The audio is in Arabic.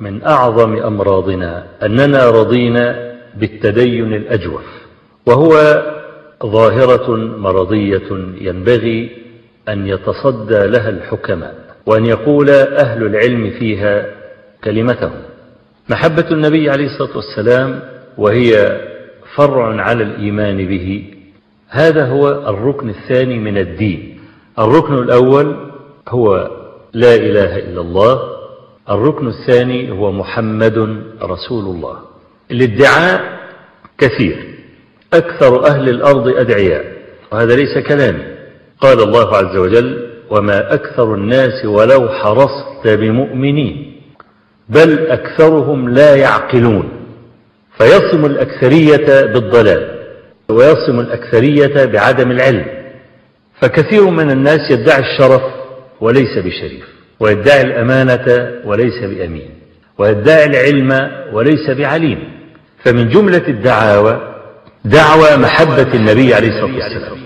من أعظم أمراضنا أننا رضينا بالتدين الأجوف وهو ظاهرة مرضية ينبغي أن يتصدى لها الحكماء وأن يقول أهل العلم فيها كلمتهم. محبة النبي عليه الصلاة والسلام وهي فرع على الإيمان به هذا هو الركن الثاني من الدين. الركن الأول هو لا إله إلا الله الركن الثاني هو محمد رسول الله. الادعاء كثير أكثر أهل الأرض أدعياء وهذا ليس كلامي قال الله عز وجل وما أكثر الناس ولو حرصت بمؤمنين بل أكثرهم لا يعقلون فيصم الأكثرية بالضلال ويصم الأكثرية بعدم العلم فكثير من الناس يدعي الشرف وليس بشريف. ويدعي الأمانة وليس بأمين ويدعي العلم وليس بعليم. فمن جملة الدعاوى دعوى محبة النبي عليه الصلاة والسلام.